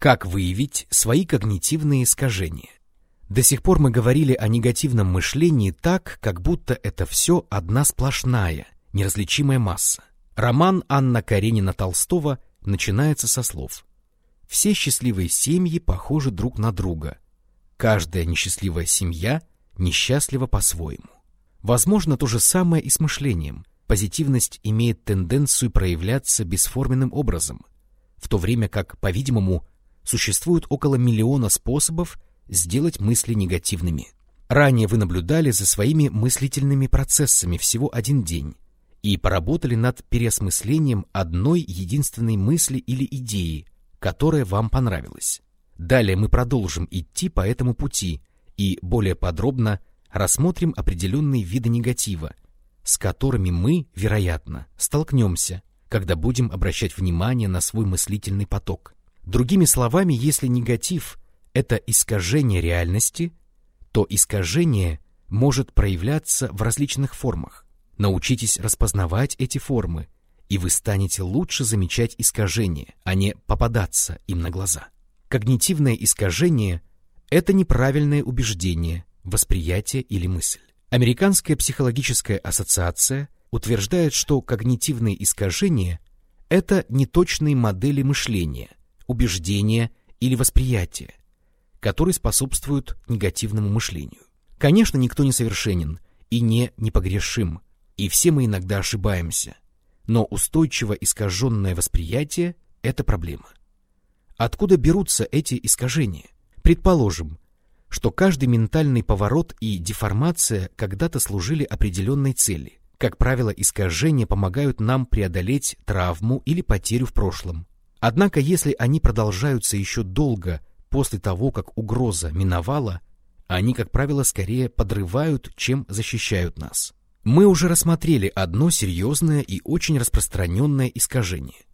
Как выявить свои когнитивные искажения? До сих пор мы говорили о негативном мышлении так, как будто это все одна сплошная, неразличимая масса. Роман Анна Каренина Толстого начинается со слов «Все счастливые семьи похожи друг на друга. Каждая несчастливая семья несчастлива по-своему». Возможно, то же самое и с мышлением. Позитивность имеет тенденцию проявляться бесформенным образом, в то время как, по-видимому, существует около миллиона способов сделать мысли негативными. Ранее вы наблюдали за своими мыслительными процессами всего один день и поработали над переосмыслением одной единственной мысли или идеи, которая вам понравилась. Далее мы продолжим идти по этому пути и более подробно рассмотрим определенные виды негатива, с которыми мы, вероятно, столкнемся, когда будем обращать внимание на свой мыслительный поток. Другими словами, если негатив — это искажение реальности, то искажение может проявляться в различных формах. Научитесь распознавать эти формы, и вы станете лучше замечать искажения, а не попадаться им на глаза. Когнитивное искажение — это неправильное убеждение, восприятие или мысль. Американская психологическая ассоциация утверждает, что когнитивные искажения — это неточные модели мышления, убеждения или восприятия, которые способствуют негативному мышлению. Конечно, никто не совершенен и не непогрешим, и все мы иногда ошибаемся, но устойчиво искаженное восприятие — это проблема. Откуда берутся эти искажения? Предположим, что каждый ментальный поворот и деформация когда-то служили определенной цели. Как правило, искажения помогают нам преодолеть травму или потерю в прошлом. Однако, если они продолжаются еще долго после того, как угроза миновала, они, как правило, скорее подрывают, чем защищают нас. Мы уже рассмотрели одно серьезное и очень распространенное искажение.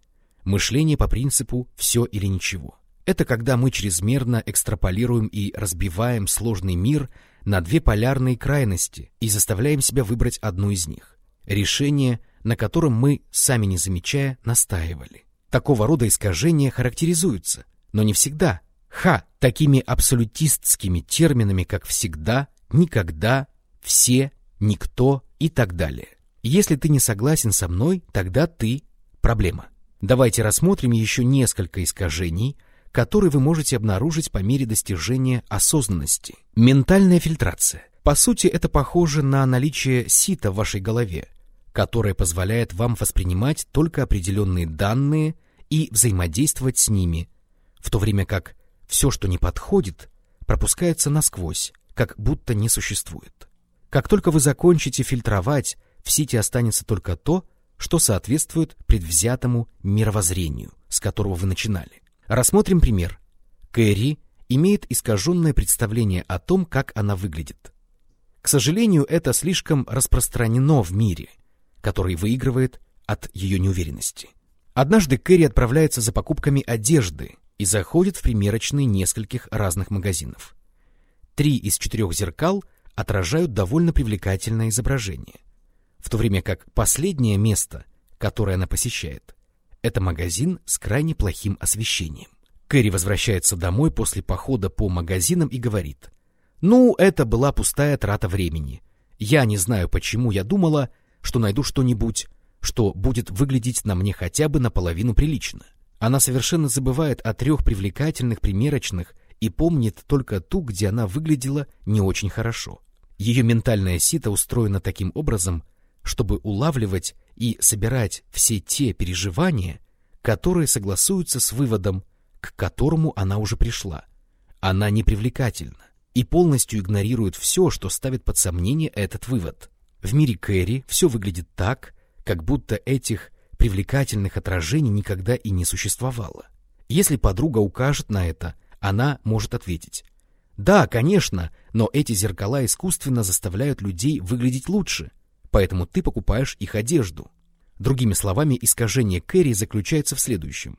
Мышление по принципу «все или ничего». Это когда мы чрезмерно экстраполируем и разбиваем сложный мир на две полярные крайности и заставляем себя выбрать одну из них. Решение, на котором мы, сами не замечая, настаивали. Такого рода искажения характеризуются, но не всегда. Ха, такими абсолютистскими терминами, как «всегда», «никогда», «все», «никто» и так далее. Если ты не согласен со мной, тогда ты проблема. Давайте рассмотрим еще несколько искажений, которые вы можете обнаружить по мере достижения осознанности. Ментальная фильтрация. По сути, это похоже на наличие сита в вашей голове, которое позволяет вам воспринимать только определенные данные и взаимодействовать с ними, в то время как все, что не подходит, пропускается насквозь, как будто не существует. Как только вы закончите фильтровать, в сети останется только то, что соответствует предвзятому мировоззрению, с которого вы начинали. Рассмотрим пример. Кэрри имеет искаженное представление о том, как она выглядит. К сожалению, это слишком распространено в мире – который выигрывает от ее неуверенности. Однажды Кэрри отправляется за покупками одежды и заходит в примерочные нескольких разных магазинов. Три из четырех зеркал отражают довольно привлекательное изображение, в то время как последнее место, которое она посещает, это магазин с крайне плохим освещением. Кэрри возвращается домой после похода по магазинам и говорит, «Ну, это была пустая трата времени. Я не знаю, почему я думала, что найду что-нибудь, что будет выглядеть на мне хотя бы наполовину прилично. Она совершенно забывает о трех привлекательных примерочных и помнит только ту, где она выглядела не очень хорошо. Ее ментальная сито устроена таким образом, чтобы улавливать и собирать все те переживания, которые согласуются с выводом, к которому она уже пришла. Она непривлекательна и полностью игнорирует все, что ставит под сомнение этот вывод. В мире Кэрри все выглядит так, как будто этих привлекательных отражений никогда и не существовало. Если подруга укажет на это, она может ответить. Да, конечно, но эти зеркала искусственно заставляют людей выглядеть лучше, поэтому ты покупаешь их одежду. Другими словами, искажение Кэрри заключается в следующем.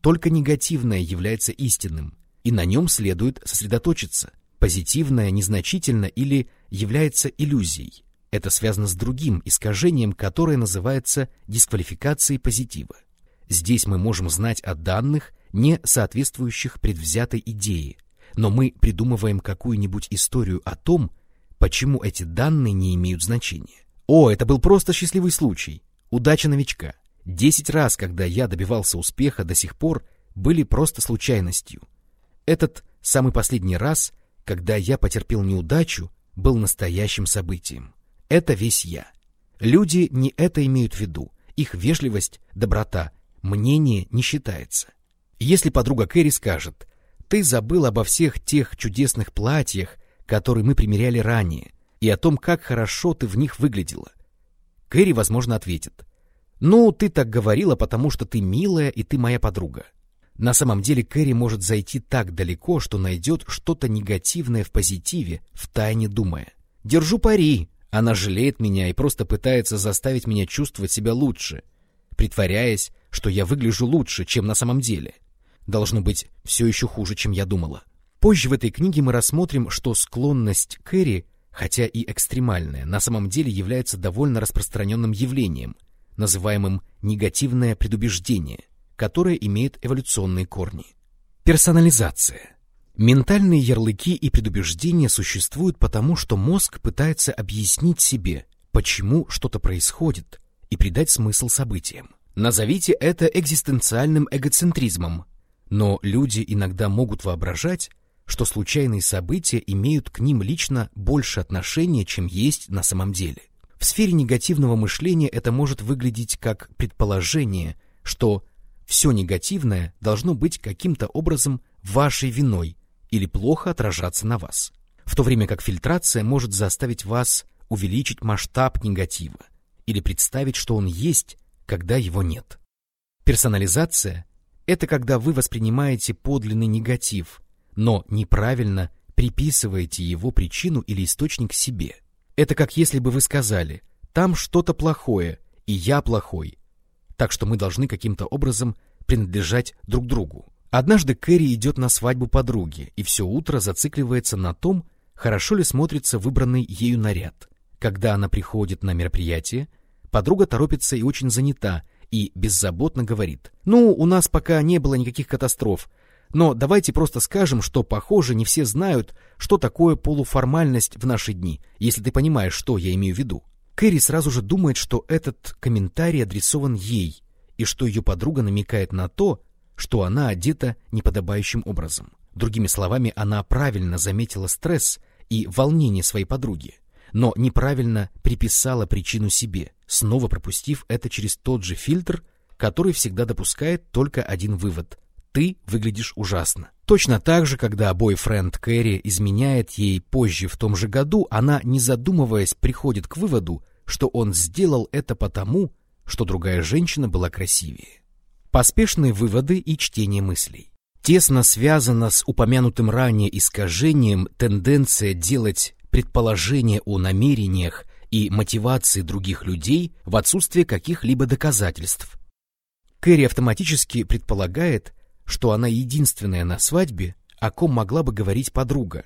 Только негативное является истинным, и на нем следует сосредоточиться. Позитивное незначительно или является иллюзией. Это связано с другим искажением, которое называется дисквалификацией позитива. Здесь мы можем знать о данных, не соответствующих предвзятой идее, но мы придумываем какую-нибудь историю о том, почему эти данные не имеют значения. О, это был просто счастливый случай, удача новичка. Десять раз, когда я добивался успеха до сих пор, были просто случайностью. Этот самый последний раз, когда я потерпел неудачу, был настоящим событием. Это весь я. Люди не это имеют в виду. Их вежливость, доброта, мнение не считается. Если подруга Кэрри скажет, «Ты забыл обо всех тех чудесных платьях, которые мы примеряли ранее, и о том, как хорошо ты в них выглядела», Кэрри, возможно, ответит, «Ну, ты так говорила, потому что ты милая, и ты моя подруга». На самом деле Кэрри может зайти так далеко, что найдет что-то негативное в позитиве, втайне думая. «Держу пари, она жалеет меня и просто пытается заставить меня чувствовать себя лучше, притворяясь, что я выгляжу лучше, чем на самом деле. Должно быть, все еще хуже, чем я думала. Позже в этой книге мы рассмотрим, что склонность Кэрри, хотя и экстремальная, на самом деле является довольно распространенным явлением, называемым негативное предубеждение, которое имеет эволюционные корни. Персонализация. Ментальные ярлыки и предубеждения существуют потому, что мозг пытается объяснить себе, почему что-то происходит, и придать смысл событиям. Назовите это экзистенциальным эгоцентризмом, но люди иногда могут воображать, что случайные события имеют к ним лично больше отношения, чем есть на самом деле. В сфере негативного мышления это может выглядеть как предположение, что все негативное должно быть каким-то образом вашей виной или плохо отражаться на вас, в то время как фильтрация может заставить вас увеличить масштаб негатива или представить, что он есть, когда его нет. Персонализация — это когда вы воспринимаете подлинный негатив, но неправильно приписываете его причину или источник себе. Это как если бы вы сказали «там что-то плохое, и я плохой», так что мы должны каким-то образом принадлежать друг другу. Однажды Кэрри идет на свадьбу подруги и все утро зацикливается на том, хорошо ли смотрится выбранный ею наряд. Когда она приходит на мероприятие, подруга торопится и очень занята, и беззаботно говорит, «Ну, у нас пока не было никаких катастроф, но давайте просто скажем, что, похоже, не все знают, что такое полуформальность в наши дни, если ты понимаешь, что я имею в виду». Кэрри сразу же думает, что этот комментарий адресован ей, и что ее подруга намекает на то, что она одета неподобающим образом. Другими словами, она правильно заметила стресс и волнение своей подруги, но неправильно приписала причину себе, снова пропустив это через тот же фильтр, который всегда допускает только один вывод – ты выглядишь ужасно. Точно так же, когда бойфренд Кэрри изменяет ей позже в том же году, она, не задумываясь, приходит к выводу, что он сделал это потому, что другая женщина была красивее. Поспешные выводы и чтение мыслей. Тесно связано с упомянутым ранее искажением тенденция делать предположения о намерениях и мотивации других людей в отсутствие каких-либо доказательств. Кэрри автоматически предполагает, что она единственная на свадьбе, о ком могла бы говорить подруга,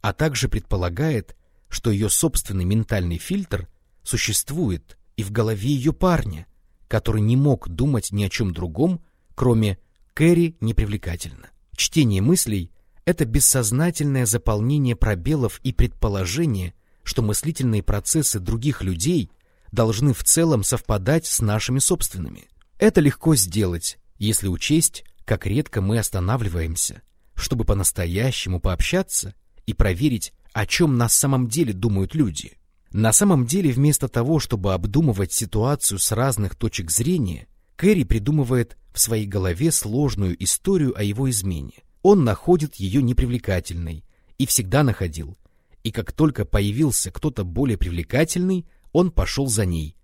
а также предполагает, что ее собственный ментальный фильтр существует и в голове ее парня, который не мог думать ни о чем другом, кроме «Кэрри непривлекательно». Чтение мыслей — это бессознательное заполнение пробелов и предположение, что мыслительные процессы других людей должны в целом совпадать с нашими собственными. Это легко сделать, если учесть, как редко мы останавливаемся, чтобы по-настоящему пообщаться и проверить, о чем на самом деле думают люди. На самом деле, вместо того, чтобы обдумывать ситуацию с разных точек зрения, Кэрри придумывает в своей голове сложную историю о его измене. Он находит ее непривлекательной и всегда находил. И как только появился кто-то более привлекательный, он пошел за ней.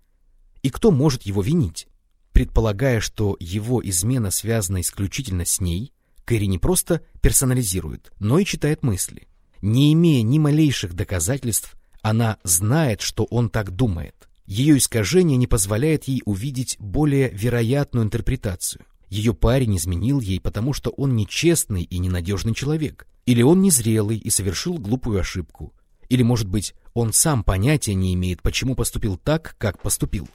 И кто может его винить? Предполагая, что его измена связана исключительно с ней, Кэрри не просто персонализирует, но и читает мысли. Не имея ни малейших доказательств она знает, что он так думает. Ее искажение не позволяет ей увидеть более вероятную интерпретацию. Ее парень изменил ей, потому что он нечестный и ненадежный человек. Или он незрелый и совершил глупую ошибку. Или, может быть, он сам понятия не имеет, почему поступил так, как поступил.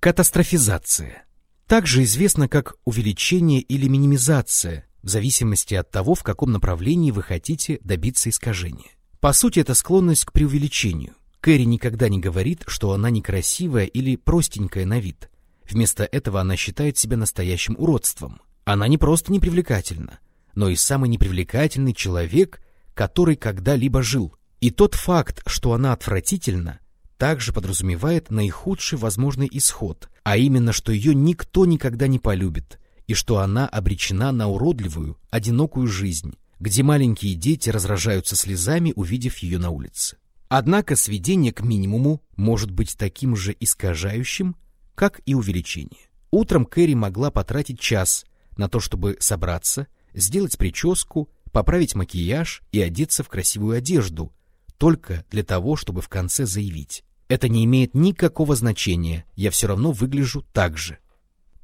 Катастрофизация. также известно как увеличение или минимизация, в зависимости от того, в каком направлении вы хотите добиться искажения. По сути, это склонность к преувеличению. Кэрри никогда не говорит, что она некрасивая или простенькая на вид. Вместо этого она считает себя настоящим уродством. Она не просто непривлекательна, но и самый непривлекательный человек, который когда-либо жил. И тот факт, что она отвратительна, также подразумевает наихудший возможный исход, а именно, что ее никто никогда не полюбит, и что она обречена на уродливую, одинокую жизнь, где маленькие дети разражаются слезами, увидев ее на улице. Однако сведение к минимуму может быть таким же искажающим, как и увеличение. Утром Кэрри могла потратить час на то, чтобы собраться, сделать прическу, поправить макияж и одеться в красивую одежду, только для того, чтобы в конце заявить «Это не имеет никакого значения, я все равно выгляжу так же».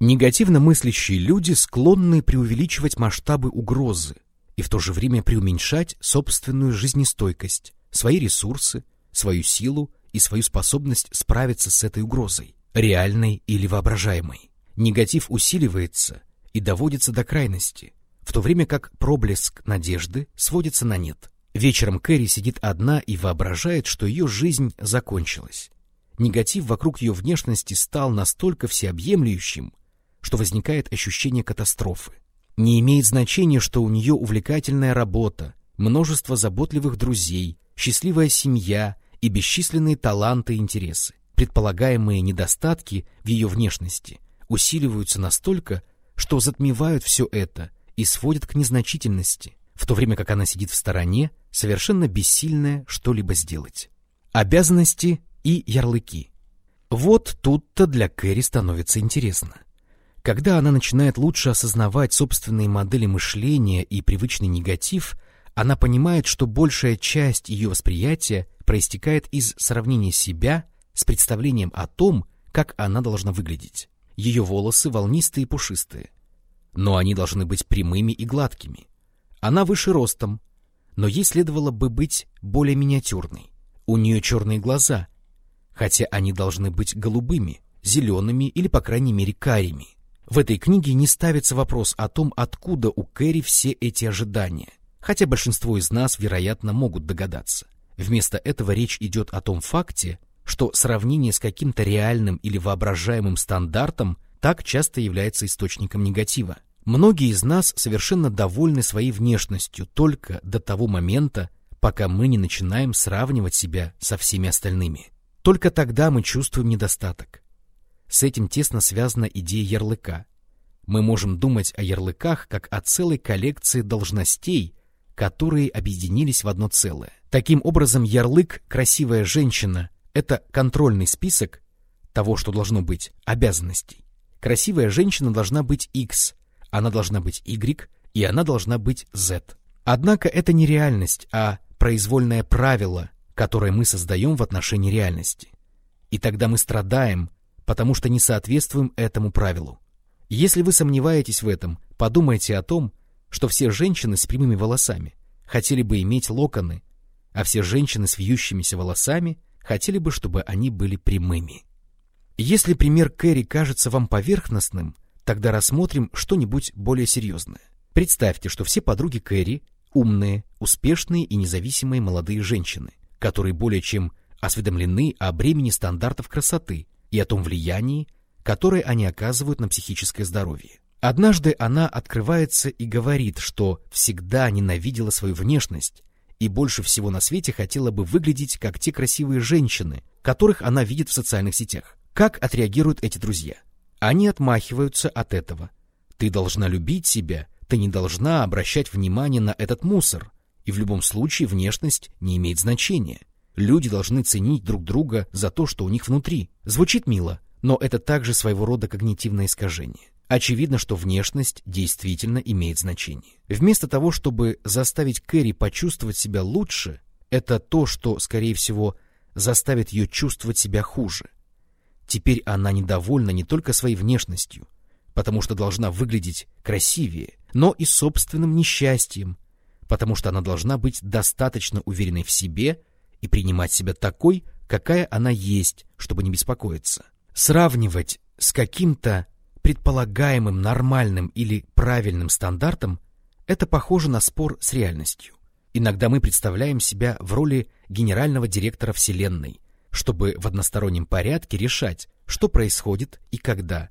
Негативно мыслящие люди склонны преувеличивать масштабы угрозы и в то же время преуменьшать собственную жизнестойкость, свои ресурсы, свою силу и свою способность справиться с этой угрозой, реальной или воображаемой. Негатив усиливается и доводится до крайности, в то время как проблеск надежды сводится на нет. Вечером Кэрри сидит одна и воображает, что ее жизнь закончилась. Негатив вокруг ее внешности стал настолько всеобъемлющим, что возникает ощущение катастрофы. Не имеет значения, что у нее увлекательная работа, множество заботливых друзей, счастливая семья и бесчисленные таланты и интересы. Предполагаемые недостатки в ее внешности усиливаются настолько, что затмевают все это и сводят к незначительности, в то время как она сидит в стороне, совершенно бессильная что-либо сделать. Обязанности и ярлыки. Вот тут-то для Кэрри становится интересно. Когда она начинает лучше осознавать собственные модели мышления и привычный негатив, она понимает, что большая часть ее восприятия проистекает из сравнения себя с представлением о том, как она должна выглядеть. Ее волосы волнистые и пушистые, но они должны быть прямыми и гладкими. Она выше ростом, но ей следовало бы быть более миниатюрной. У нее черные глаза, хотя они должны быть голубыми, зелеными или, по крайней мере, карими. В этой книге не ставится вопрос о том, откуда у Кэрри все эти ожидания, хотя большинство из нас, вероятно, могут догадаться. Вместо этого речь идет о том факте, что сравнение с каким-то реальным или воображаемым стандартом так часто является источником негатива. Многие из нас совершенно довольны своей внешностью только до того момента, пока мы не начинаем сравнивать себя со всеми остальными. Только тогда мы чувствуем недостаток. С этим тесно связана идея ярлыка. Мы можем думать о ярлыках как о целой коллекции должностей, которые объединились в одно целое. Таким образом, ярлык «красивая женщина» — это контрольный список того, что должно быть, обязанностей. Красивая женщина должна быть X, она должна быть Y, и она должна быть Z. Однако это не реальность, а произвольное правило, которое мы создаем в отношении реальности. И тогда мы страдаем, потому что не соответствуем этому правилу. Если вы сомневаетесь в этом, подумайте о том, что все женщины с прямыми волосами хотели бы иметь локоны, а все женщины с вьющимися волосами хотели бы, чтобы они были прямыми. Если пример Кэрри кажется вам поверхностным, тогда рассмотрим что-нибудь более серьезное. Представьте, что все подруги Кэрри – умные, успешные и независимые молодые женщины, которые более чем осведомлены о бремени стандартов красоты и о том влиянии, которое они оказывают на психическое здоровье. Однажды она открывается и говорит, что всегда ненавидела свою внешность и больше всего на свете хотела бы выглядеть как те красивые женщины, которых она видит в социальных сетях. Как отреагируют эти друзья? Они отмахиваются от этого. Ты должна любить себя, ты не должна обращать внимание на этот мусор, и в любом случае внешность не имеет значения. Люди должны ценить друг друга за то, что у них внутри. Звучит мило, но это также своего рода когнитивное искажение. Очевидно, что внешность действительно имеет значение. Вместо того, чтобы заставить Кэрри почувствовать себя лучше, это то, что, скорее всего, заставит ее чувствовать себя хуже. Теперь она недовольна не только своей внешностью, потому что должна выглядеть красивее, но и собственным несчастьем, потому что она должна быть достаточно уверенной в себе и принимать себя такой, какая она есть, чтобы не беспокоиться. Сравнивать с каким-то предполагаемым нормальным или правильным стандартам, это похоже на спор с реальностью. Иногда мы представляем себя в роли генерального директора Вселенной, чтобы в одностороннем порядке решать, что происходит и когда,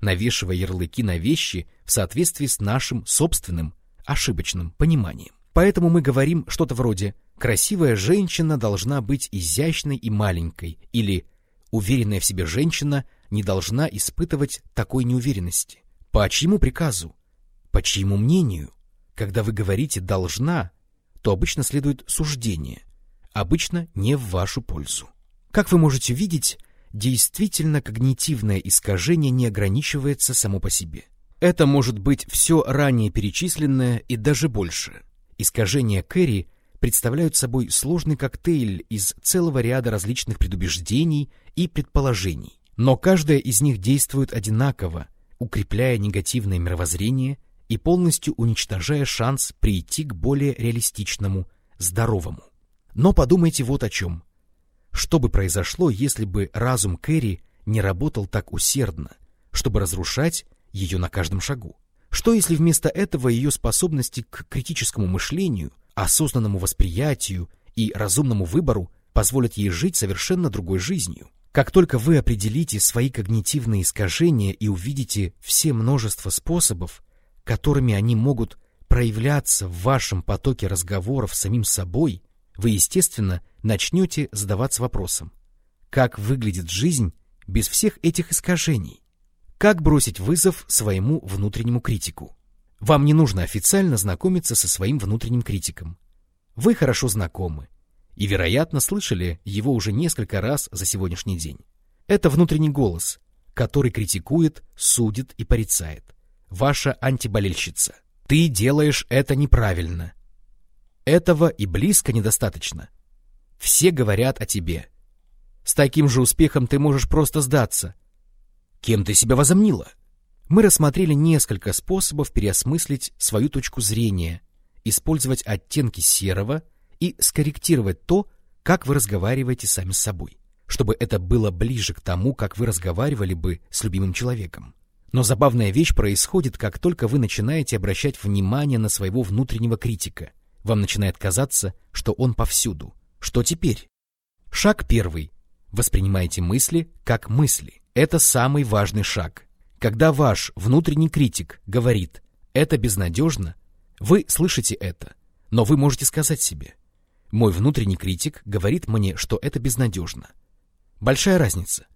навешивая ярлыки на вещи в соответствии с нашим собственным ошибочным пониманием. Поэтому мы говорим что-то вроде «красивая женщина должна быть изящной и маленькой» или «уверенная в себе женщина не должна испытывать такой неуверенности». По чьему приказу? По чьему мнению? Когда вы говорите «должна», то обычно следует суждение, обычно не в вашу пользу. Как вы можете видеть, действительно когнитивное искажение не ограничивается само по себе. Это может быть все ранее перечисленное и даже больше. Искажения Кэрри представляют собой сложный коктейль из целого ряда различных предубеждений и предположений, но каждая из них действует одинаково, укрепляя негативное мировоззрение и полностью уничтожая шанс прийти к более реалистичному, здоровому. Но подумайте вот о чем. Что бы произошло, если бы разум Кэрри не работал так усердно, чтобы разрушать ее на каждом шагу? Что если вместо этого ее способности к критическому мышлению, осознанному восприятию и разумному выбору позволят ей жить совершенно другой жизнью? Как только вы определите свои когнитивные искажения и увидите все множество способов, которыми они могут проявляться в вашем потоке разговоров с самим собой, вы, естественно, начнете задаваться вопросом, как выглядит жизнь без всех этих искажений? Как бросить вызов своему внутреннему критику? Вам не нужно официально знакомиться со своим внутренним критиком. Вы хорошо знакомы и, вероятно, слышали его уже несколько раз за сегодняшний день. Это внутренний голос, который критикует, судит и порицает ваша антиболельщица. Ты делаешь это неправильно. Этого и близко недостаточно. Все говорят о тебе. С таким же успехом ты можешь просто сдаться. Кем ты себя возомнила? Мы рассмотрели несколько способов переосмыслить свою точку зрения, использовать оттенки серого и скорректировать то, как вы разговариваете сами с собой, чтобы это было ближе к тому, как вы разговаривали бы с любимым человеком. Но забавная вещь происходит, как только вы начинаете обращать внимание на своего внутреннего критика. Вам начинает казаться, что он повсюду. Что теперь? Шаг первый. Воспринимайте мысли как мысли. Это самый важный шаг. Когда ваш внутренний критик говорит «это безнадежно», вы слышите это, но вы можете сказать себе «мой внутренний критик говорит мне, что это безнадежно». Большая разница.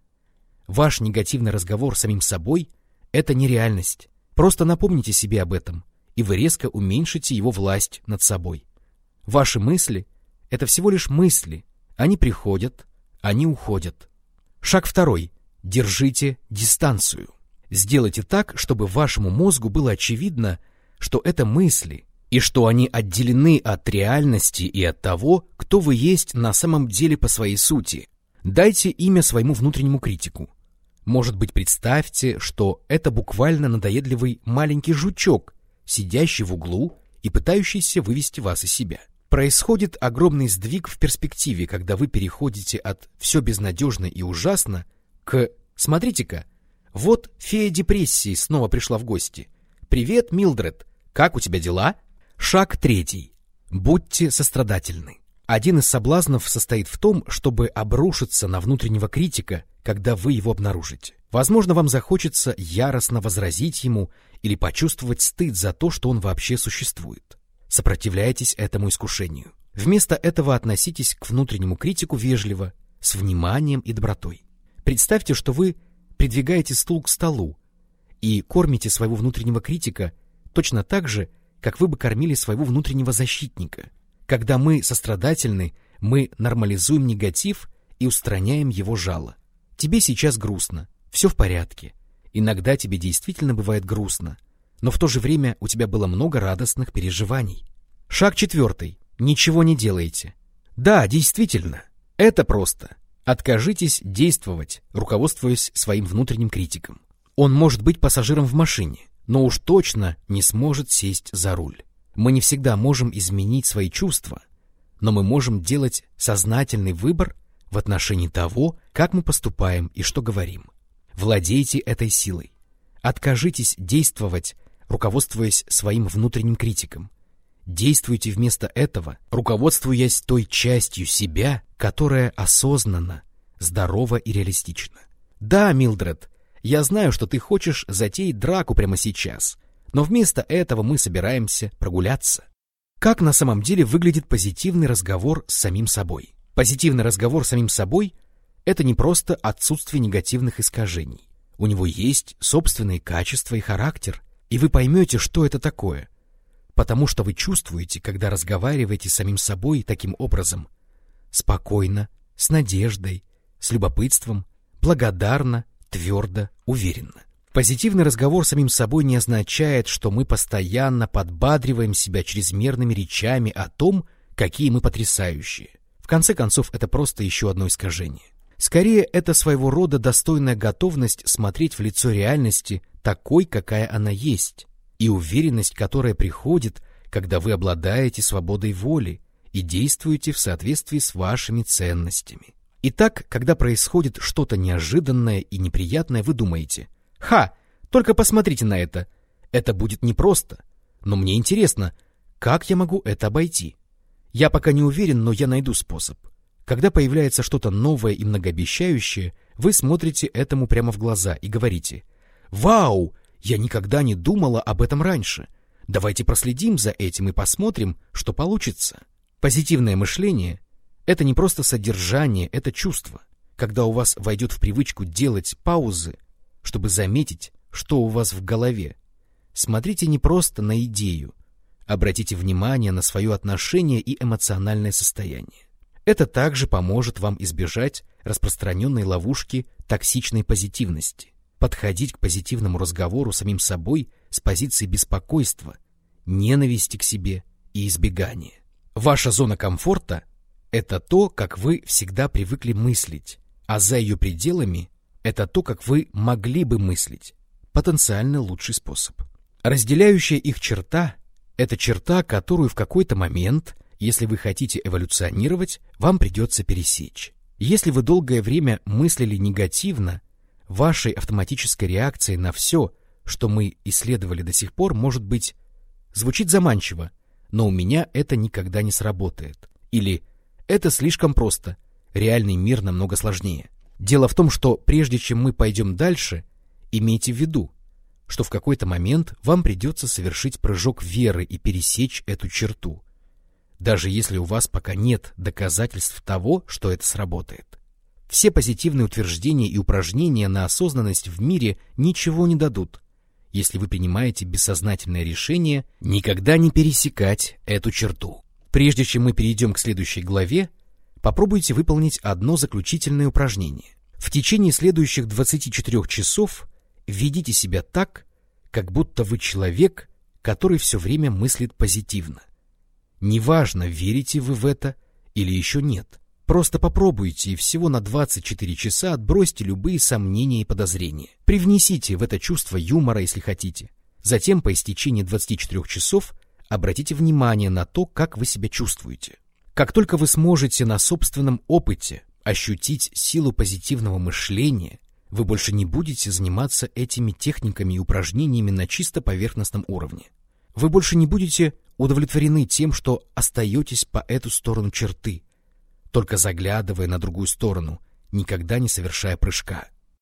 Ваш негативный разговор с самим собой это не реальность. Просто напомните себе об этом, и вы резко уменьшите его власть над собой. Ваши мысли — это всего лишь мысли. Они приходят, они уходят. Шаг второй. Держите дистанцию. Сделайте так, чтобы вашему мозгу было очевидно, что это мысли, и что они отделены от реальности и от того, кто вы есть на самом деле по своей сути. Дайте имя своему внутреннему критику. Может быть, представьте, что это буквально надоедливый маленький жучок, сидящий в углу и пытающийся вывести вас из себя. Происходит огромный сдвиг в перспективе, когда вы переходите от «все безнадежно и ужасно» к «смотрите-ка, вот фея депрессии снова пришла в гости. Привет, Милдред, как у тебя дела?» Шаг третий. Будьте сострадательны. Один из соблазнов состоит в том, чтобы обрушиться на внутреннего критика, когда вы его обнаружите. Возможно, вам захочется яростно возразить ему или почувствовать стыд за то, что он вообще существует. Сопротивляйтесь этому искушению. Вместо этого относитесь к внутреннему критику вежливо, с вниманием и добротой. Представьте, что вы придвигаете стул к столу и кормите своего внутреннего критика точно так же, как вы бы кормили своего внутреннего защитника – когда мы сострадательны, мы нормализуем негатив и устраняем его жало. Тебе сейчас грустно, все в порядке. Иногда тебе действительно бывает грустно, но в то же время у тебя было много радостных переживаний. Шаг четвертый. Ничего не делайте. Да, действительно, это просто. Откажитесь действовать, руководствуясь своим внутренним критиком. Он может быть пассажиром в машине, но уж точно не сможет сесть за руль. Мы не всегда можем изменить свои чувства, но мы можем делать сознательный выбор в отношении того, как мы поступаем и что говорим. Владейте этой силой. Откажитесь действовать, руководствуясь своим внутренним критиком. Действуйте вместо этого, руководствуясь той частью себя, которая осознанна, здорова и реалистична. Да, Милдред, я знаю, что ты хочешь затеять драку прямо сейчас, но вместо этого мы собираемся прогуляться. Как на самом деле выглядит позитивный разговор с самим собой? Позитивный разговор с самим собой — это не просто отсутствие негативных искажений. У него есть собственные качества и характер, и вы поймете, что это такое, потому что вы чувствуете, когда разговариваете с самим собой таким образом. Спокойно, с надеждой, с любопытством, благодарно, твердо, уверенно. Позитивный разговор с самим собой не означает, что мы постоянно подбадриваем себя чрезмерными речами о том, какие мы потрясающие. В конце концов, это просто еще одно искажение. Скорее, это своего рода достойная готовность смотреть в лицо реальности такой, какая она есть, и уверенность, которая приходит, когда вы обладаете свободой воли и действуете в соответствии с вашими ценностями. Итак, когда происходит что-то неожиданное и неприятное, вы думаете «Ха! Только посмотрите на это! Это будет непросто, но мне интересно, как я могу это обойти? Я пока не уверен, но я найду способ». Когда появляется что-то новое и многообещающее, вы смотрите этому прямо в глаза и говорите «Вау! Я никогда не думала об этом раньше. Давайте проследим за этим и посмотрим, что получится». Позитивное мышление — это не просто содержание, это чувство. Когда у вас войдет в привычку делать паузы, чтобы заметить, что у вас в голове, смотрите не просто на идею, обратите внимание на свое отношение и эмоциональное состояние. Это также поможет вам избежать распространенной ловушки токсичной позитивности, подходить к позитивному разговору самим собой с позиции беспокойства, ненависти к себе и избегания. Ваша зона комфорта — это то, как вы всегда привыкли мыслить, а за ее пределами — это то, как вы могли бы мыслить, потенциально лучший способ. Разделяющая их черта — это черта, которую в какой-то момент — если вы хотите эволюционировать, вам придется пересечь. Если вы долгое время мыслили негативно, вашей автоматической реакцией на все, что мы исследовали до сих пор, может быть, звучит заманчиво, но у меня это никогда не сработает. Или это слишком просто, реальный мир намного сложнее. Дело в том, что прежде чем мы пойдем дальше, имейте в виду, что в какой-то момент вам придется совершить прыжок веры и пересечь эту черту даже если у вас пока нет доказательств того, что это сработает. Все позитивные утверждения и упражнения на осознанность в мире ничего не дадут, если вы принимаете бессознательное решение никогда не пересекать эту черту. Прежде чем мы перейдем к следующей главе, попробуйте выполнить одно заключительное упражнение. В течение следующих 24 часов ведите себя так, как будто вы человек, который все время мыслит позитивно. Неважно, верите вы в это или еще нет. Просто попробуйте и всего на 24 часа отбросьте любые сомнения и подозрения. Привнесите в это чувство юмора, если хотите. Затем по истечении 24 часов обратите внимание на то, как вы себя чувствуете. Как только вы сможете на собственном опыте ощутить силу позитивного мышления, вы больше не будете заниматься этими техниками и упражнениями на чисто поверхностном уровне. Вы больше не будете удовлетворены тем, что остаетесь по эту сторону черты, только заглядывая на другую сторону, никогда не совершая прыжка.